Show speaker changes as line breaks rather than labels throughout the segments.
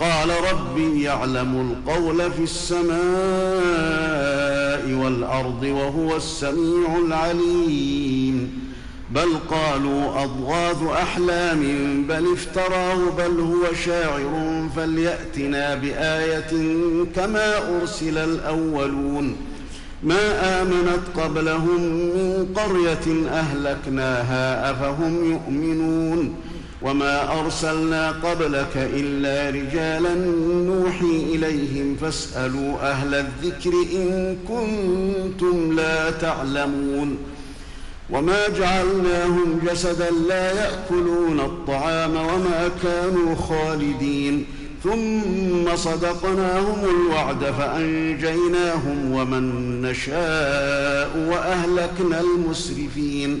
قال ربي يعلم القول في السماء والأرض وهو السميع العليم. بل قالوا أضغاث أحلام بل افتراه بل هو شاعر فليأتنا بآية كما أرسل الأولون. ما آمنت قبلهم من قرية أهلكناها أفهم يؤمنون؟ وما ارسلنا قبلك الا رجالا نوحي اليهم فاسالوا أهل الذكر ان كنتم لا تعلمون وما جعلناهم جسدا لا ياكلون الطعام وما كانوا خالدين ثم صدقناهم الوعد فانجيناهم ومن نشاء واهلكنا المسرفين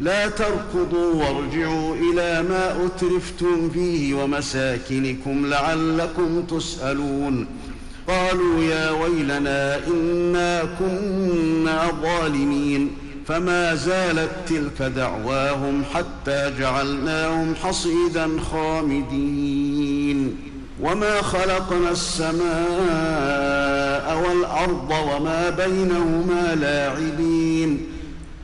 لا تركضوا وارجعوا إلى ما أترفتم فيه ومساكنكم لعلكم تسألون. قالوا يا ويلنا إنا كنا ظالمين. فما زالت تلك دعواهم حتى جعلناهم حصيدا خامدين. وما خلقنا السماء والأرض وما بينهما لاعبين.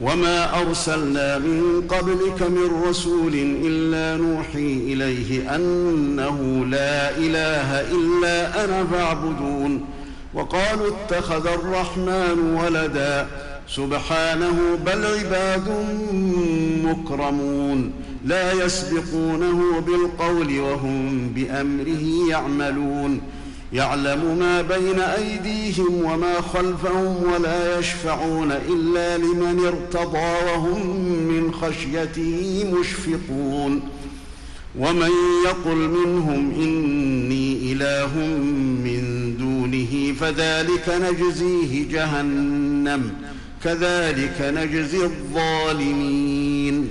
وما ارسلنا من قبلك من رسول الا نوحي اليه انه لا اله الا أنا فاعبدون وقالوا اتخذ الرحمن ولدا سبحانه بل عباد مكرمون لا يسبقونه بالقول وهم بامره يعملون يعلم ما بين أيديهم وما خلفهم ولا يشفعون إلا لمن ارتضى وهم من خشيته مشفقون. ومن يقل منهم إني إله من دونه فذلك نجزيه جهنم كذلك نجزي الظالمين.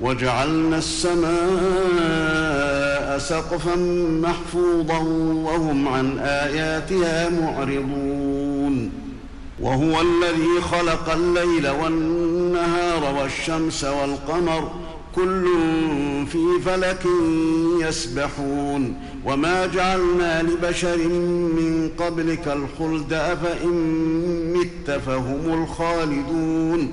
وجعلنا السماء سقفا محفوظا وهم عن آياتها معرضون وهو الذي خلق الليل والنهار والشمس والقمر كل في فلك يسبحون وما جعلنا لبشر من قبلك الخلد أفإن مت فهم الخالدون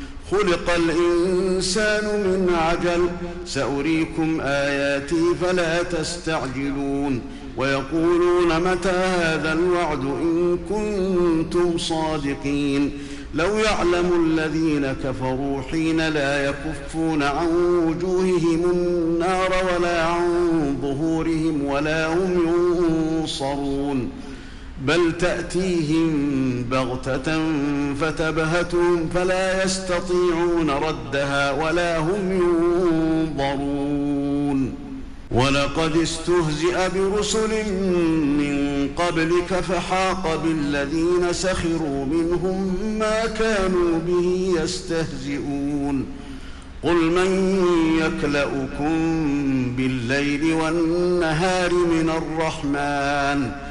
خلق الإنسان من عجل. سأريكم آياتي فلا تستعجلون. ويقولون متى هذا الوعد إن كنتم صادقين. لو يعلم الذين كفروا حين لا يكفون عن وجوههم النار ولا عن ظهورهم ولا هم ينصرون. بل تأتيهم بغتة فتبهتهم فلا يستطيعون ردها ولا هم ينظرون. ولقد استهزئ برسل من قبلك فحاق بالذين سخروا منهم ما كانوا به يستهزئون. قل من يكلأكم بالليل والنهار من الرحمن؟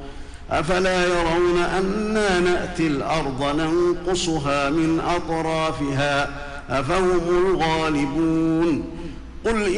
أفلا يرون أنا نأتي الأرض ننقصها من أطرافها أفهم الغالبون قل